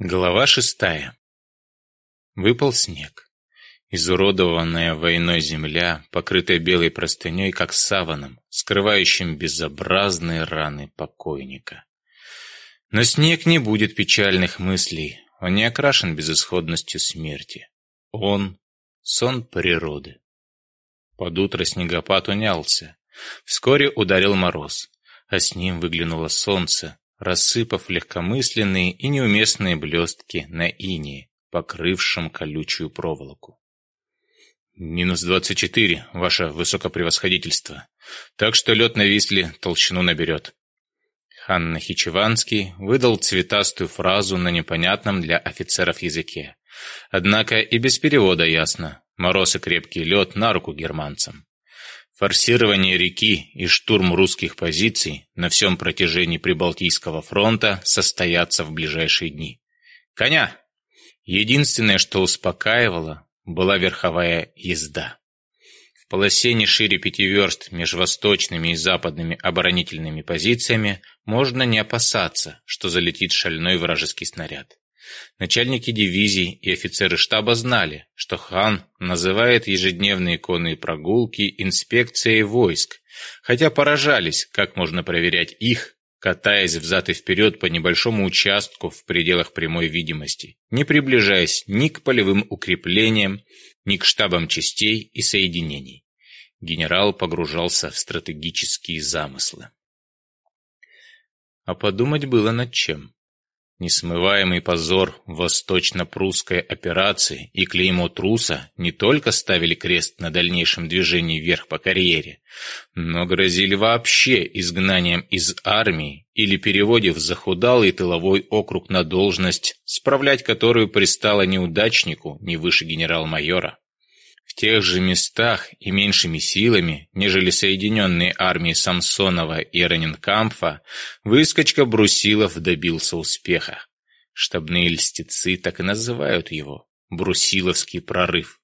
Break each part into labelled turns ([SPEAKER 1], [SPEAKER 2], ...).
[SPEAKER 1] Глава шестая. Выпал снег. Изуродованная войной земля, покрытая белой простыней, как саваном, скрывающим безобразные раны покойника. Но снег не будет печальных мыслей, он не окрашен безысходностью смерти. Он — сон природы. Под утро снегопад унялся. Вскоре ударил мороз, а с ним выглянуло солнце, рассыпав легкомысленные и неуместные блестки на инии, покрывшем колючую проволоку. «Минус двадцать четыре, ваше высокопревосходительство. Так что лед на Висле толщину наберет». Хан Нахичеванский выдал цветастую фразу на непонятном для офицеров языке. Однако и без перевода ясно. Мороз и крепкий лед на руку германцам. Форсирование реки и штурм русских позиций на всем протяжении Прибалтийского фронта состоятся в ближайшие дни. Коня! Единственное, что успокаивало, была верховая езда. В полосе не шире пяти верст между восточными и западными оборонительными позициями можно не опасаться, что залетит шальной вражеский снаряд. Начальники дивизий и офицеры штаба знали, что хан называет ежедневные конные прогулки инспекцией войск, хотя поражались, как можно проверять их, катаясь взад и вперед по небольшому участку в пределах прямой видимости, не приближаясь ни к полевым укреплениям, ни к штабам частей и соединений. Генерал погружался в стратегические замыслы. А подумать было над чем. Несмываемый позор восточно-прусской операции и клеймо труса не только ставили крест на дальнейшем движении вверх по карьере, но грозили вообще изгнанием из армии или переводе в захудалый тыловой округ на должность, справлять которую пристало неудачнику не выше генерал-майора в тех же местах и меньшими силами, нежели соединенные армии Самсонова и Раненкамфа, выскочка Брусилов добился успеха. Штабные льстецы так и называют его «Брусиловский прорыв».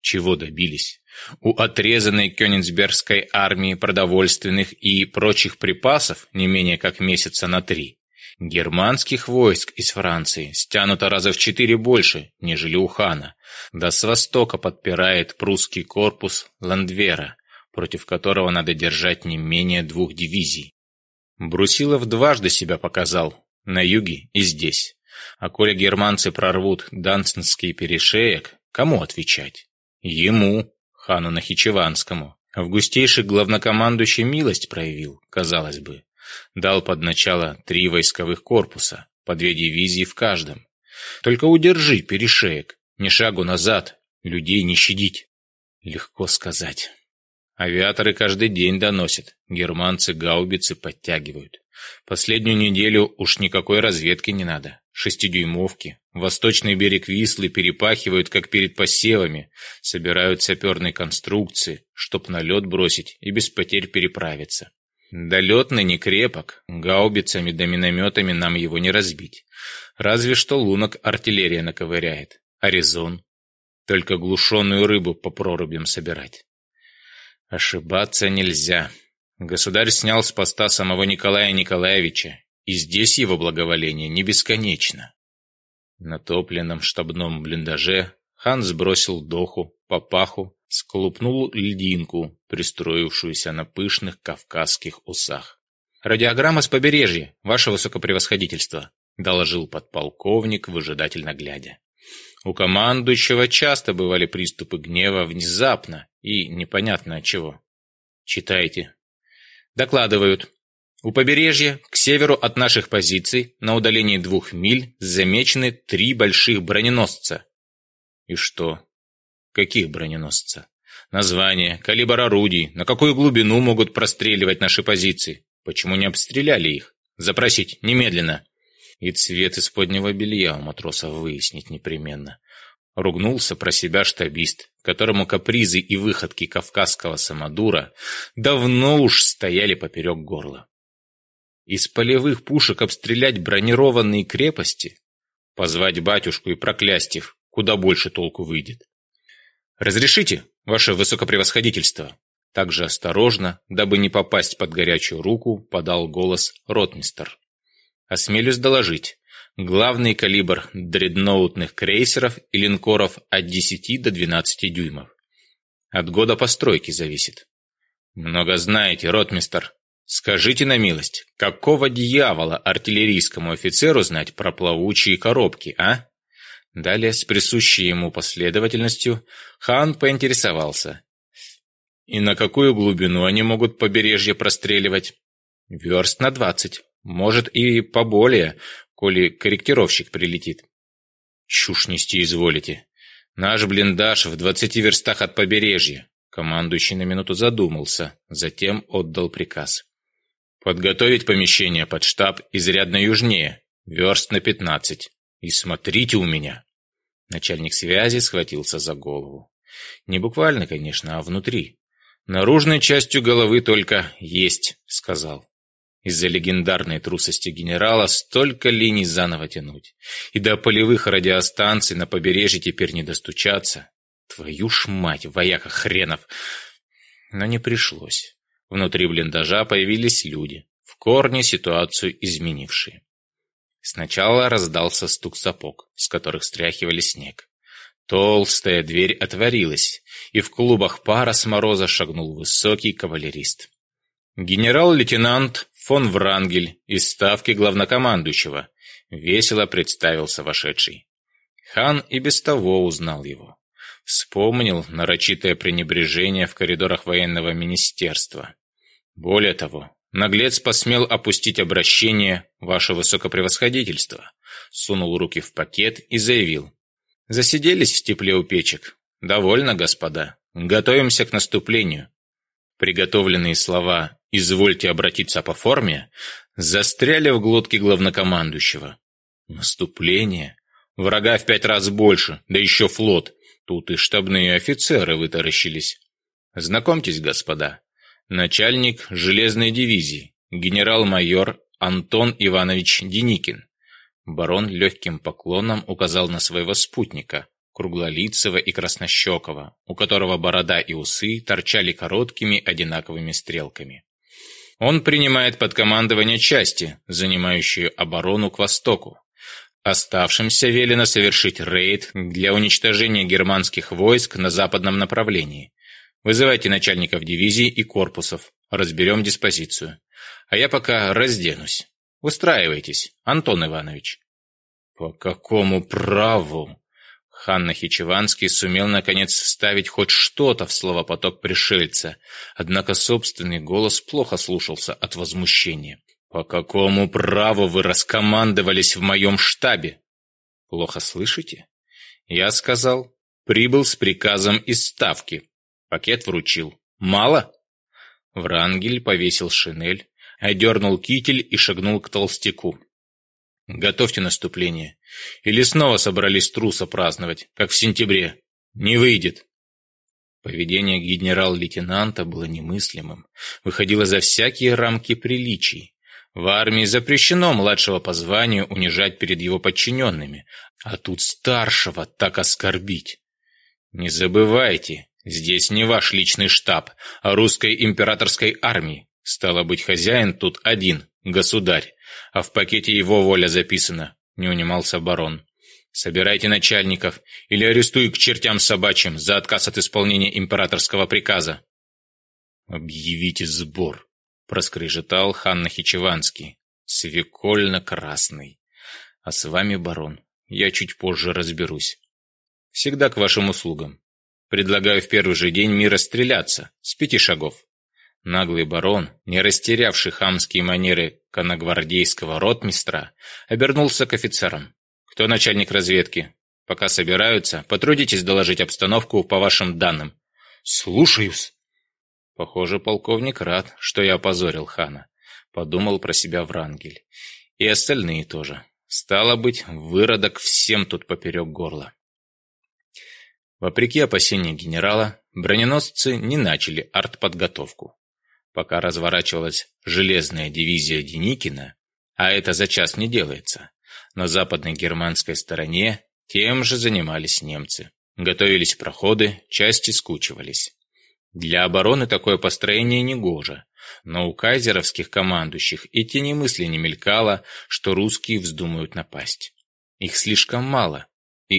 [SPEAKER 1] Чего добились? У отрезанной Кёнигсбергской армии продовольственных и прочих припасов не менее как месяца на три. Германских войск из Франции стянуто раза в четыре больше, нежели у хана, да с востока подпирает прусский корпус Ландвера, против которого надо держать не менее двух дивизий. Брусилов дважды себя показал, на юге и здесь. А коли германцы прорвут Данцинский перешеек, кому отвечать? Ему, хану Нахичеванскому. Августейший главнокомандующий милость проявил, казалось бы. Дал под начало три войсковых корпуса, по две дивизии в каждом. Только удержи перешеек, ни шагу назад, людей не щадить. Легко сказать. Авиаторы каждый день доносят, германцы гаубицы подтягивают. Последнюю неделю уж никакой разведки не надо. Шестидюймовки. Восточный берег Вислы перепахивают, как перед посевами. Собирают саперные конструкции, чтоб на лед бросить и без потерь переправиться. Долетный не крепок, гаубицами да минометами нам его не разбить. Разве что лунок артиллерия наковыряет. Аризон. Только глушенную рыбу по прорубям собирать. Ошибаться нельзя. Государь снял с поста самого Николая Николаевича, и здесь его благоволение не бесконечно. На топленном штабном блиндаже Хан сбросил доху, папаху, склупнул льдинку, пристроившуюся на пышных кавказских усах. «Радиограмма с побережья, ваше высокопревосходительство», — доложил подполковник, выжидательно глядя. У командующего часто бывали приступы гнева внезапно и непонятно от чего. «Читайте». Докладывают. У побережья, к северу от наших позиций, на удалении двух миль, замечены три больших броненосца и что? Каких броненосца? Название, калибр орудий, на какую глубину могут простреливать наши позиции? Почему не обстреляли их? Запросить немедленно. И цвет исподнего белья у матросов выяснить непременно. Ругнулся про себя штабист, которому капризы и выходки кавказского самодура давно уж стояли поперек горла. Из полевых пушек обстрелять бронированные крепости? Позвать батюшку и проклясть их куда больше толку выйдет. «Разрешите, ваше высокопревосходительство?» Также осторожно, дабы не попасть под горячую руку, подал голос ротмистер. «Осмелюсь доложить, главный калибр дредноутных крейсеров и линкоров от 10 до 12 дюймов. От года постройки зависит. Много знаете, ротмистер. Скажите на милость, какого дьявола артиллерийскому офицеру знать про плавучие коробки, а? Далее, с присущей ему последовательностью, хан поинтересовался. «И на какую глубину они могут побережье простреливать?» «Верст на двадцать. Может, и поболее, коли корректировщик прилетит». «Чушь нести изволите. Наш блиндаж в двадцати верстах от побережья». Командующий на минуту задумался, затем отдал приказ. «Подготовить помещение под штаб изрядно южнее, верст на пятнадцать. И смотрите у меня!» Начальник связи схватился за голову. Не буквально, конечно, а внутри. «Наружной частью головы только есть», — сказал. Из-за легендарной трусости генерала столько линий заново тянуть. И до полевых радиостанций на побережье теперь не достучаться. Твою ж мать, вояка хренов! Но не пришлось. Внутри блиндажа появились люди, в корне ситуацию изменившие. Сначала раздался стук сапог, с которых стряхивали снег. Толстая дверь отворилась, и в клубах пара с мороза шагнул высокий кавалерист. Генерал-лейтенант фон Врангель из ставки главнокомандующего весело представился вошедший. Хан и без того узнал его. Вспомнил нарочитое пренебрежение в коридорах военного министерства. Более того, Наглец посмел опустить обращение «Ваше высокопревосходительство», сунул руки в пакет и заявил. «Засиделись в тепле у печек? Довольно, господа. Готовимся к наступлению». Приготовленные слова «Извольте обратиться по форме» застряли в глотке главнокомандующего. «Наступление? Врага в пять раз больше, да еще флот. Тут и штабные офицеры вытаращились. Знакомьтесь, господа, начальник железной дивизии, генерал-майор Антон Иванович Деникин. Барон легким поклоном указал на своего спутника, круглолицего и краснощекого, у которого борода и усы торчали короткими одинаковыми стрелками. Он принимает под командование части, занимающую оборону к востоку. Оставшимся велено совершить рейд для уничтожения германских войск на западном направлении. Вызывайте начальников дивизий и корпусов. Разберем диспозицию. А я пока разденусь. Устраивайтесь, Антон Иванович. По какому праву? Ханна Хичеванский сумел, наконец, вставить хоть что-то в словопоток пришельца, однако собственный голос плохо слушался от возмущения. «По какому праву вы раскомандовались в моем штабе?» «Плохо слышите?» «Я сказал, прибыл с приказом из Ставки. Пакет вручил. «Мало?» Врангель повесил шинель, одернул китель и шагнул к толстяку. «Готовьте наступление. Или снова собрались труса праздновать, как в сентябре. Не выйдет». Поведение генерал-лейтенанта было немыслимым, выходило за всякие рамки приличий. В армии запрещено младшего по званию унижать перед его подчиненными, а тут старшего так оскорбить. Не забывайте, Здесь не ваш личный штаб, а русской императорской армии. Стало быть, хозяин тут один, государь, а в пакете его воля записана, не унимался барон. Собирайте начальников или арестуй к чертям собачьим за отказ от исполнения императорского приказа. Объявите сбор, проскрежетал хан Нахичеванский, свекольно-красный. А с вами, барон, я чуть позже разберусь. Всегда к вашим услугам. Предлагаю в первый же день мира стреляться, с пяти шагов. Наглый барон, не растерявший хамские манеры коногвардейского ротмистра, обернулся к офицерам. «Кто начальник разведки? Пока собираются, потрудитесь доложить обстановку по вашим данным». «Слушаюсь!» Похоже, полковник рад, что я опозорил хана. Подумал про себя Врангель. И остальные тоже. Стало быть, выродок всем тут поперек горла. Вопреки опасениям генерала, броненосцы не начали артподготовку. Пока разворачивалась железная дивизия Деникина, а это за час не делается, на западной германской стороне тем же занимались немцы. Готовились проходы, части скучивались. Для обороны такое построение негоже, но у кайзеровских командующих и тени мысли не мелькало, что русские вздумают напасть. Их слишком мало,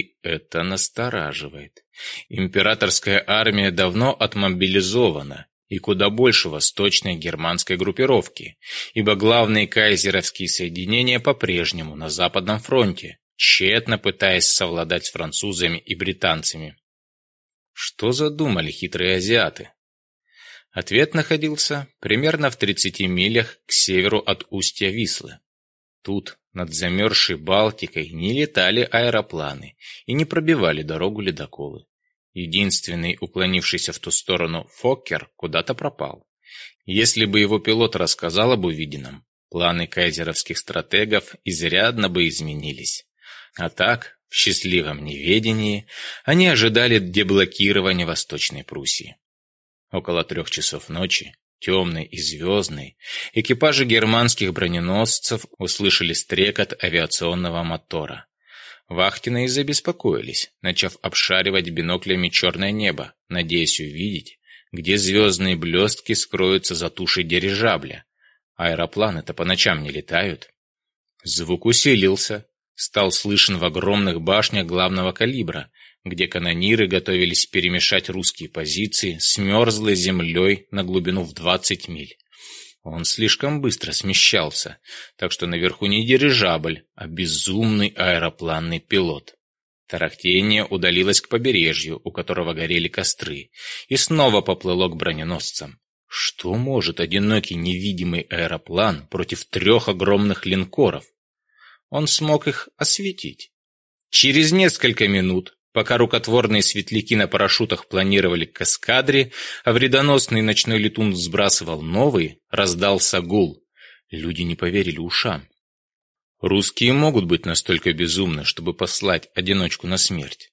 [SPEAKER 1] и это настораживает. Императорская армия давно отмобилизована и куда больше восточной германской группировки, ибо главные кайзеровские соединения по-прежнему на Западном фронте, тщетно пытаясь совладать с французами и британцами. Что задумали хитрые азиаты? Ответ находился примерно в 30 милях к северу от устья Вислы. Тут, над замерзшей Балтикой не летали аэропланы и не пробивали дорогу ледоколы. Единственный уклонившийся в ту сторону Фоккер куда-то пропал. Если бы его пилот рассказал об увиденном, планы кайзеровских стратегов изрядно бы изменились. А так, в счастливом неведении, они ожидали деблокирования Восточной Пруссии. Около трех часов ночи Темный и звездный экипажи германских броненосцев услышали стрекот авиационного мотора. Вахтенные забеспокоились, начав обшаривать биноклями черное небо, надеясь увидеть, где звездные блестки скроются за тушей дирижабля. Аэропланы-то по ночам не летают. Звук усилился, стал слышен в огромных башнях главного калибра, где канониры готовились перемешать русские позиции с мерзлой землей на глубину в 20 миль. Он слишком быстро смещался, так что наверху не дирижабль, а безумный аэропланный пилот. Тарахтение удалилось к побережью, у которого горели костры, и снова поплыло к броненосцам. Что может одинокий невидимый аэроплан против трех огромных линкоров? Он смог их осветить. Через несколько минут Пока рукотворные светляки на парашютах планировали к эскадре, а вредоносный ночной летун сбрасывал новый, раздался гул. Люди не поверили ушам. Русские могут быть настолько безумны, чтобы послать одиночку на смерть.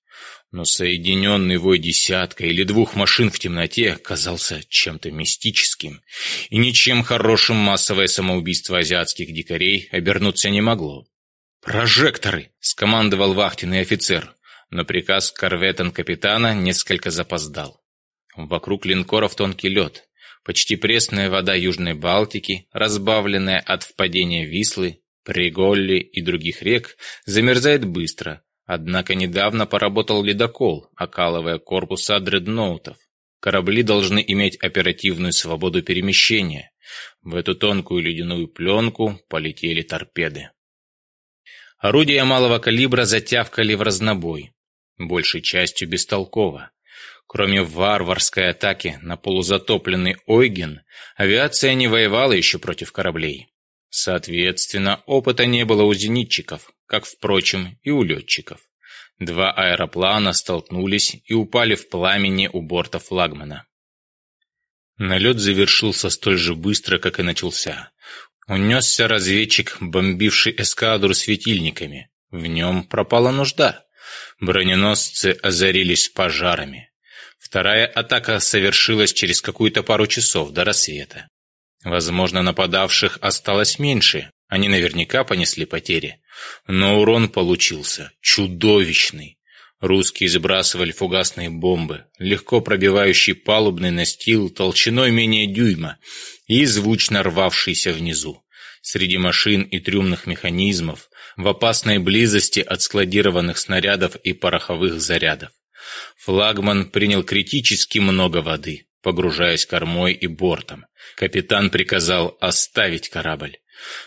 [SPEAKER 1] Но соединенный вой десятка или двух машин в темноте казался чем-то мистическим, и ничем хорошим массовое самоубийство азиатских дикарей обернуться не могло. «Прожекторы!» — скомандовал вахтенный офицер но приказ корветен капитана несколько запоздал. Вокруг линкоров тонкий лед, почти пресная вода Южной Балтики, разбавленная от впадения Вислы, Приголли и других рек, замерзает быстро, однако недавно поработал ледокол, окалывая корпуса дредноутов. Корабли должны иметь оперативную свободу перемещения. В эту тонкую ледяную пленку полетели торпеды. Орудия малого калибра затявкали в разнобой большей частью бестолково. Кроме варварской атаки на полузатопленный Ойген, авиация не воевала еще против кораблей. Соответственно, опыта не было у зенитчиков, как, впрочем, и у летчиков. Два аэроплана столкнулись и упали в пламени у борта флагмана. Налет завершился столь же быстро, как и начался. Унесся разведчик, бомбивший эскадру светильниками. В нем пропала нужда. Броненосцы озарились пожарами. Вторая атака совершилась через какую-то пару часов до рассвета. Возможно, нападавших осталось меньше, они наверняка понесли потери. Но урон получился чудовищный. Русские сбрасывали фугасные бомбы, легко пробивающие палубный настил толщиной менее дюйма и звучно рвавшиеся внизу среди машин и трюмных механизмов, в опасной близости от складированных снарядов и пороховых зарядов. Флагман принял критически много воды, погружаясь кормой и бортом. Капитан приказал оставить корабль.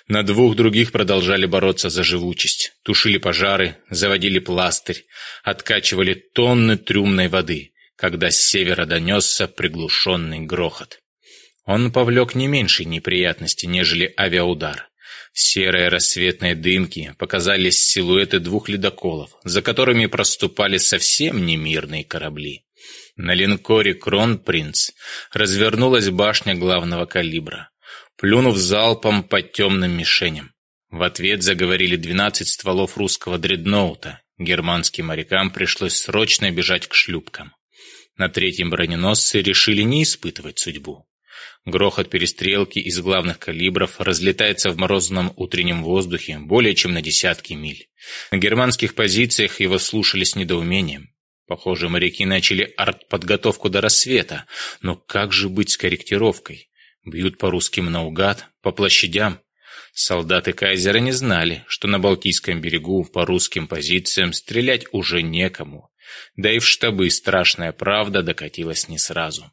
[SPEAKER 1] На двух других продолжали бороться за живучесть, тушили пожары, заводили пластырь, откачивали тонны трюмной воды, когда с севера донесся приглушенный грохот. Он повлек не меньшей неприятности, нежели авиаудар. В серой рассветной дымке показались силуэты двух ледоколов, за которыми проступали совсем не мирные корабли. На линкоре «Кронпринц» развернулась башня главного калибра, плюнув залпом по темным мишеням. В ответ заговорили 12 стволов русского дредноута. Германским морякам пришлось срочно бежать к шлюпкам. На третьем броненосце решили не испытывать судьбу. Грохот перестрелки из главных калибров разлетается в морозном утреннем воздухе более чем на десятки миль. На германских позициях его слушали с недоумением. Похоже, моряки начали артподготовку до рассвета, но как же быть с корректировкой? Бьют по русским наугад, по площадям. Солдаты Кайзера не знали, что на Балтийском берегу по русским позициям стрелять уже некому. Да и в штабы страшная правда докатилась не сразу.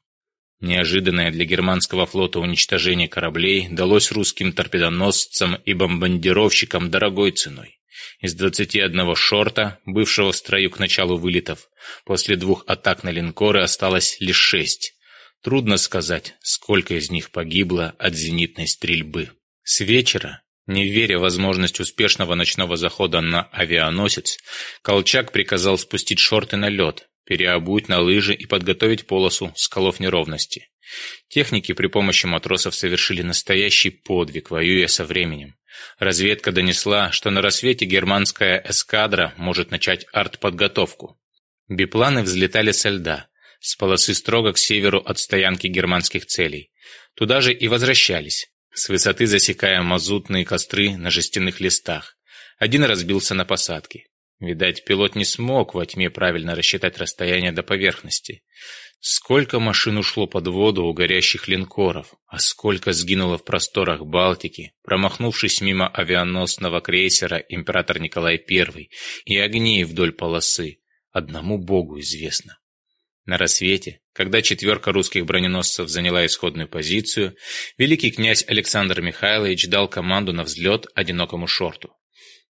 [SPEAKER 1] Неожиданное для германского флота уничтожение кораблей далось русским торпедоносцам и бомбардировщикам дорогой ценой. Из 21 шорта, бывшего в строю к началу вылетов, после двух атак на линкоры осталось лишь шесть. Трудно сказать, сколько из них погибло от зенитной стрельбы. С вечера, не веря в возможность успешного ночного захода на авианосец, Колчак приказал спустить шорты на лед, переобуть на лыжи и подготовить полосу скалов неровности. Техники при помощи матросов совершили настоящий подвиг, воюя со временем. Разведка донесла, что на рассвете германская эскадра может начать артподготовку. Бипланы взлетали со льда, с полосы строго к северу от стоянки германских целей. Туда же и возвращались, с высоты засекая мазутные костры на жестяных листах. Один разбился на посадке. Видать, пилот не смог во тьме правильно рассчитать расстояние до поверхности. Сколько машин ушло под воду у горящих линкоров, а сколько сгинуло в просторах Балтики, промахнувшись мимо авианосного крейсера император Николай I и огней вдоль полосы, одному богу известно. На рассвете, когда четверка русских броненосцев заняла исходную позицию, великий князь Александр Михайлович дал команду на взлет одинокому шорту.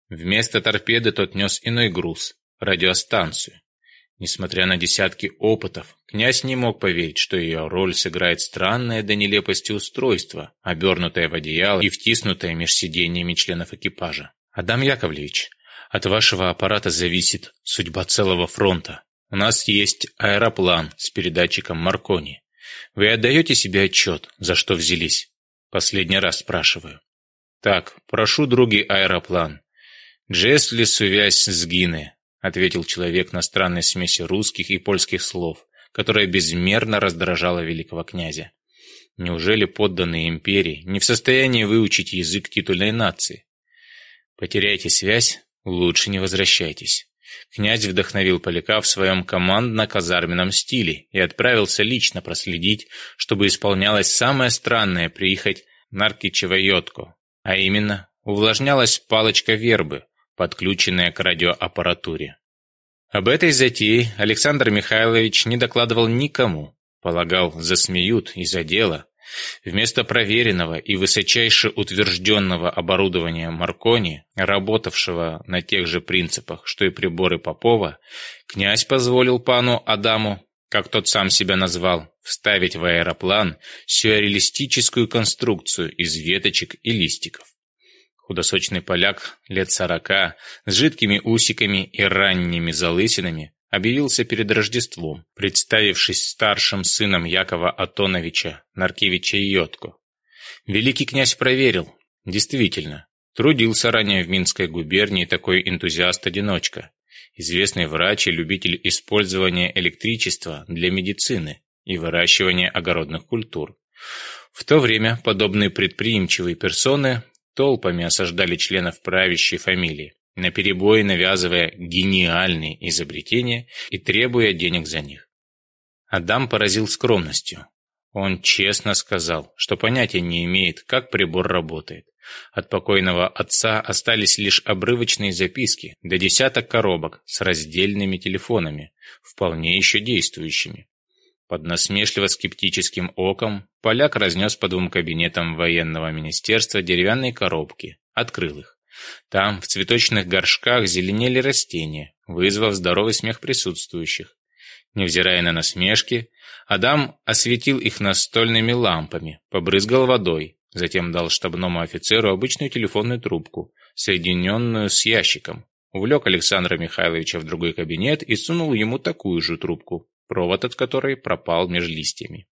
[SPEAKER 1] Вместо торпеды тот нес иной груз — радиостанцию. Несмотря на десятки опытов, князь не мог поверить, что ее роль сыграет странное до нелепости устройство, обернутое в одеяло и втиснутое меж сиденьями членов экипажа. «Адам Яковлевич, от вашего аппарата зависит судьба целого фронта. У нас есть аэроплан с передатчиком Маркони. Вы отдаете себе отчет, за что взялись? Последний раз спрашиваю. Так, прошу, други аэроплан, «Джесли связь сгины», — ответил человек на странной смеси русских и польских слов, которая безмерно раздражала великого князя. Неужели подданные империи не в состоянии выучить язык титульной нации? Потеряйте связь, лучше не возвращайтесь. Князь вдохновил Поляка в своем командно-казарменном стиле и отправился лично проследить, чтобы исполнялась самая странная прихоть Наркичевойотко, а именно увлажнялась палочка вербы, подключенная к радиоаппаратуре. Об этой затее Александр Михайлович не докладывал никому, полагал, засмеют из-за дела. Вместо проверенного и высочайше утвержденного оборудования Маркони, работавшего на тех же принципах, что и приборы Попова, князь позволил пану Адаму, как тот сам себя назвал, вставить в аэроплан сюрреалистическую конструкцию из веточек и листиков худосочный поляк лет сорока, с жидкими усиками и ранними залысинами, объявился перед Рождеством, представившись старшим сыном Якова Атоновича, Наркевича Йотко. Великий князь проверил, действительно, трудился ранее в Минской губернии такой энтузиаст-одиночка, известный врач и любитель использования электричества для медицины и выращивания огородных культур. В то время подобные предприимчивые персоны толпами осаждали членов правящей фамилии, наперебой навязывая гениальные изобретения и требуя денег за них. Адам поразил скромностью. Он честно сказал, что понятия не имеет, как прибор работает. От покойного отца остались лишь обрывочные записки, до десяток коробок с раздельными телефонами, вполне еще действующими. Под насмешливо-скептическим оком поляк разнес по двум кабинетам военного министерства деревянные коробки, открыл их. Там, в цветочных горшках, зеленели растения, вызвав здоровый смех присутствующих. Невзирая на насмешки, Адам осветил их настольными лампами, побрызгал водой, затем дал штабному офицеру обычную телефонную трубку, соединенную с ящиком, увлек Александра Михайловича в другой кабинет и сунул ему такую же трубку провод от которой пропал между листьями.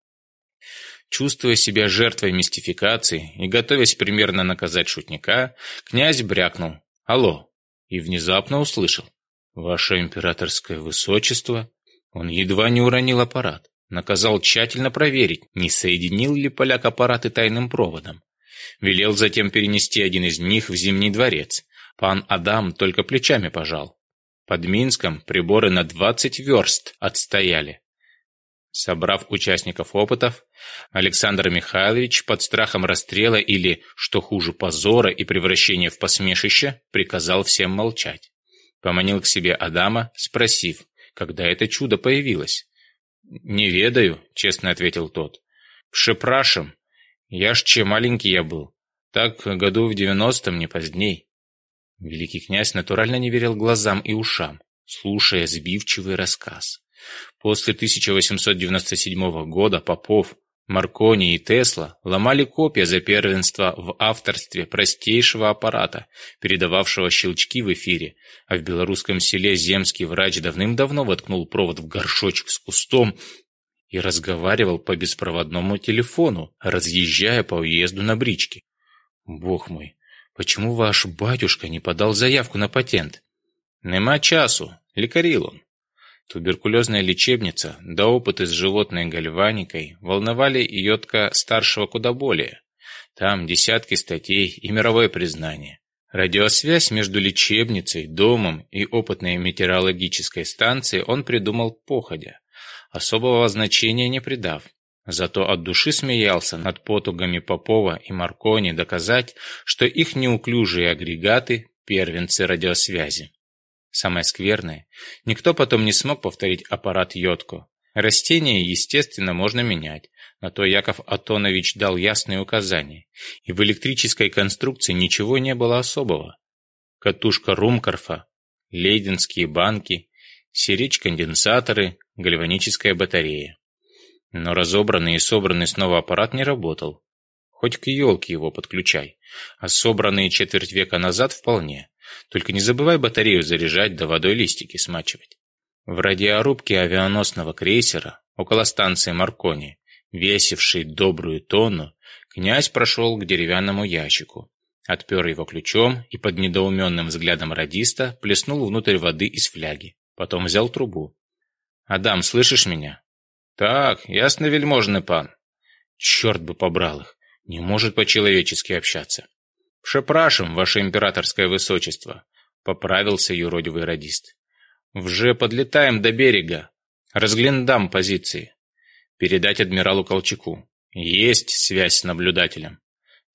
[SPEAKER 1] Чувствуя себя жертвой мистификации и готовясь примерно наказать шутника, князь брякнул «Алло!» и внезапно услышал «Ваше императорское высочество!» Он едва не уронил аппарат, наказал тщательно проверить, не соединил ли поляк аппараты тайным проводом. Велел затем перенести один из них в Зимний дворец. Пан Адам только плечами пожал, под Минском приборы на 20 верст отстояли. Собрав участников опытов, Александр Михайлович под страхом расстрела или, что хуже, позора и превращения в посмешище, приказал всем молчать. Поманил к себе Адама, спросив, когда это чудо появилось. «Не ведаю», — честно ответил тот. «Пшепрашем. Я ж че маленький я был. Так году в девяностом, не поздней». Великий князь натурально не верил глазам и ушам, слушая сбивчивый рассказ. После 1897 года Попов, Маркони и Тесла ломали копья за первенство в авторстве простейшего аппарата, передававшего щелчки в эфире, а в белорусском селе земский врач давным-давно воткнул провод в горшочек с кустом и разговаривал по беспроводному телефону, разъезжая по уезду на бричке. Бог мой, Почему ваш батюшка не подал заявку на патент? Нема часу, лекарил он. Туберкулезная лечебница, да опыты с животной гальваникой волновали Йотка старшего куда более. Там десятки статей и мировое признание. Радиосвязь между лечебницей, домом и опытной метеорологической станцией он придумал походя, особого значения не придав. Зато от души смеялся над потугами Попова и Маркони доказать, что их неуклюжие агрегаты – первенцы радиосвязи. Самое скверное – никто потом не смог повторить аппарат Йотко. Растения, естественно, можно менять, но то Яков Атонович дал ясные указания, и в электрической конструкции ничего не было особого. Катушка Румкорфа, лейденские банки, сирич-конденсаторы, гальваническая батарея. Но разобранный и собранный снова аппарат не работал. Хоть к елке его подключай. А собранный четверть века назад вполне. Только не забывай батарею заряжать, да водой листики смачивать. В радиорубке авианосного крейсера, около станции Маркони, весивший добрую тонну, князь прошел к деревянному ящику, отпер его ключом и под недоуменным взглядом радиста плеснул внутрь воды из фляги. Потом взял трубу. «Адам, слышишь меня? «Так, ясно, вельможный пан». «Черт бы побрал их! Не может по-человечески общаться!» «Пшепрашим, ваше императорское высочество!» — поправился юродивый радист. «Вже подлетаем до берега. Разглендам позиции. Передать адмиралу Колчаку. Есть связь с наблюдателем».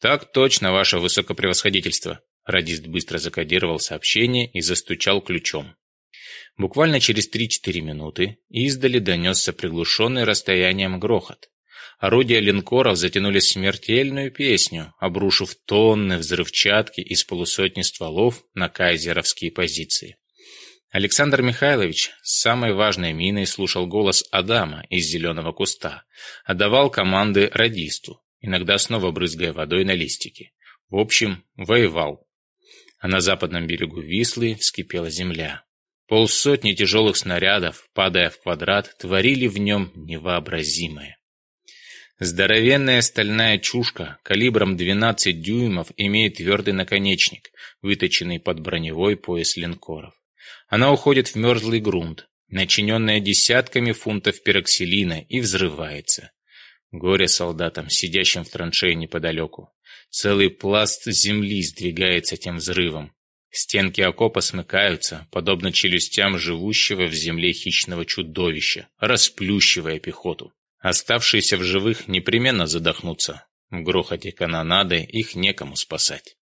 [SPEAKER 1] «Так точно, ваше высокопревосходительство!» Радист быстро закодировал сообщение и застучал ключом. Буквально через 3-4 минуты издали донесся приглушенный расстоянием грохот. Орудия линкоров затянули смертельную песню, обрушив тонны взрывчатки из полусотни стволов на кайзеровские позиции. Александр Михайлович с самой важной миной слушал голос Адама из зеленого куста, отдавал команды радисту, иногда снова брызгая водой на листики. В общем, воевал. А на западном берегу Вислы вскипела земля. Полсотни тяжелых снарядов, падая в квадрат, творили в нем невообразимое. Здоровенная стальная чушка калибром 12 дюймов имеет твердый наконечник, выточенный под броневой пояс линкоров. Она уходит в мерзлый грунт, начиненная десятками фунтов пероксилина, и взрывается. Горе солдатам, сидящим в траншее неподалеку. Целый пласт земли сдвигается этим взрывом, Стенки окопа смыкаются, подобно челюстям живущего в земле хищного чудовища, расплющивая пехоту. Оставшиеся в живых непременно задохнутся. В грохоте канонады их некому спасать.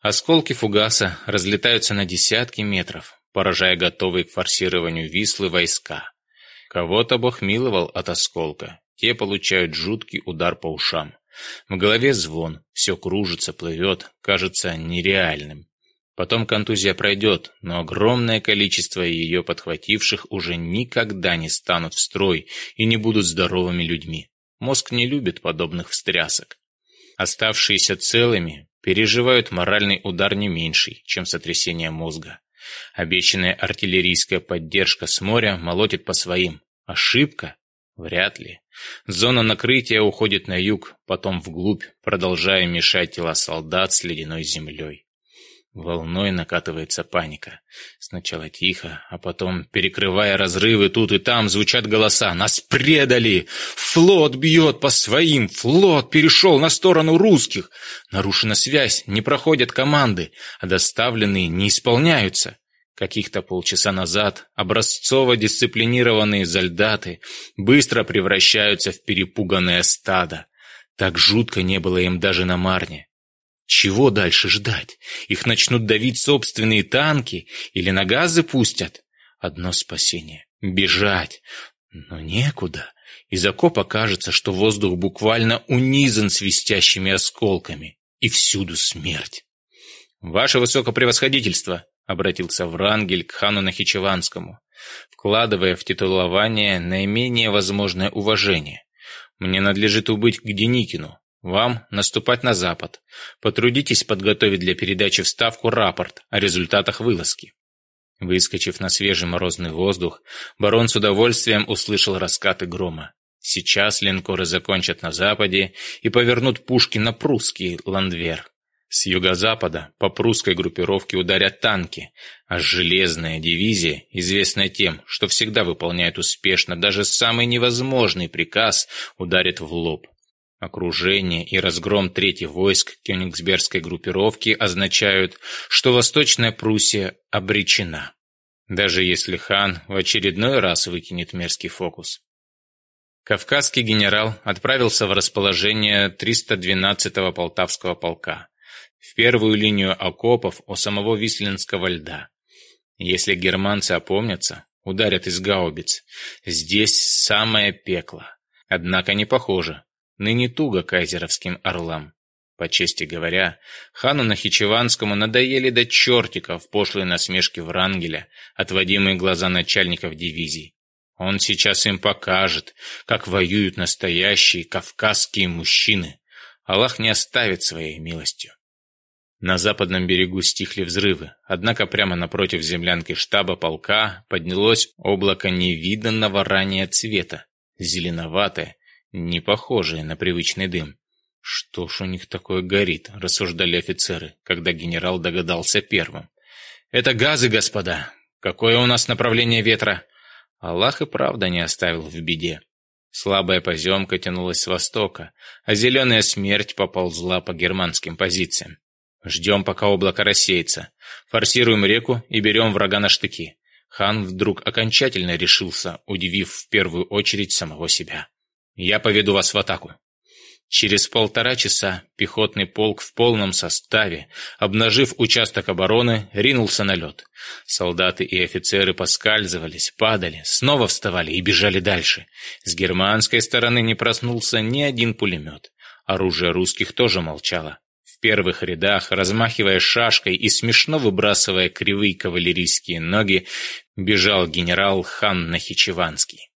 [SPEAKER 1] Осколки фугаса разлетаются на десятки метров, поражая готовые к форсированию вислы войска. Кого-то бог миловал от осколка. Те получают жуткий удар по ушам. В голове звон, все кружится, плывет, кажется нереальным. Потом контузия пройдет, но огромное количество ее подхвативших уже никогда не станут в строй и не будут здоровыми людьми. Мозг не любит подобных встрясок. Оставшиеся целыми переживают моральный удар не меньший, чем сотрясение мозга. Обещанная артиллерийская поддержка с моря молотит по своим. Ошибка? Вряд ли. Зона накрытия уходит на юг, потом вглубь, продолжая мешать тела солдат с ледяной землей. Волной накатывается паника. Сначала тихо, а потом, перекрывая разрывы тут и там, звучат голоса. «Нас предали! Флот бьет по своим! Флот перешел на сторону русских! Нарушена связь, не проходят команды, а доставленные не исполняются!» Каких-то полчаса назад образцово дисциплинированные зальдаты быстро превращаются в перепуганное стадо. Так жутко не было им даже на Марне. Чего дальше ждать? Их начнут давить собственные танки или на газы пустят? Одно спасение — бежать. Но некуда. Из окопа кажется, что воздух буквально унизан свистящими осколками. И всюду смерть. «Ваше высокопревосходительство!» — обратился Врангель к хану Нахичеванскому, вкладывая в титулование наименее возможное уважение. «Мне надлежит убыть к Деникину. Вам наступать на Запад. Потрудитесь подготовить для передачи в Ставку рапорт о результатах вылазки. Выскочив на свежий морозный воздух, барон с удовольствием услышал раскаты грома. Сейчас линкоры закончат на западе и повернут пушки на прусский ландвер. С юго-запада по прусской группировке ударят танки, а железная дивизия, известная тем, что всегда выполняет успешно даже самый невозможный приказ, ударит в лоб. Окружение и разгром третьих войск кёнигсбергской группировки означают, что Восточная Пруссия обречена, даже если хан в очередной раз выкинет мерзкий фокус. Кавказский генерал отправился в расположение 312-го Полтавского полка, в первую линию окопов у самого Вислинского льда. Если германцы опомнятся, ударят из гаубиц. Здесь самое пекло. Однако не похоже, ныне туго кайзеровским орлам. По чести говоря, хану Нахичеванскому надоели до чертиков пошлые насмешки Врангеля, отводимые глаза начальников дивизий. Он сейчас им покажет, как воюют настоящие кавказские мужчины. Аллах не оставит своей милостью. На западном берегу стихли взрывы, однако прямо напротив землянки штаба полка поднялось облако невиданного ранее цвета, зеленоватое, не похожие на привычный дым. «Что ж у них такое горит?» — рассуждали офицеры, когда генерал догадался первым. «Это газы, господа! Какое у нас направление ветра?» Аллах и правда не оставил в беде. Слабая поземка тянулась с востока, а зеленая смерть поползла по германским позициям. Ждем, пока облако рассеется. Форсируем реку и берем врага на штыки. Хан вдруг окончательно решился, удивив в первую очередь самого себя. Я поведу вас в атаку. Через полтора часа пехотный полк в полном составе, обнажив участок обороны, ринулся на лед. Солдаты и офицеры поскальзывались, падали, снова вставали и бежали дальше. С германской стороны не проснулся ни один пулемет. Оружие русских тоже молчало. В первых рядах, размахивая шашкой и смешно выбрасывая кривые кавалерийские ноги, бежал генерал хан Нахичеванский.